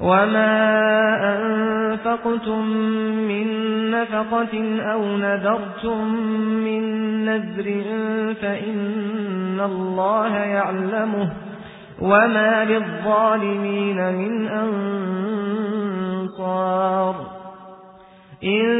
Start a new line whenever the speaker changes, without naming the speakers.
وما أنفقتم من نفقة أو نذرتم من نذر فإن الله يعلمه وما للظالمين من أنصار إن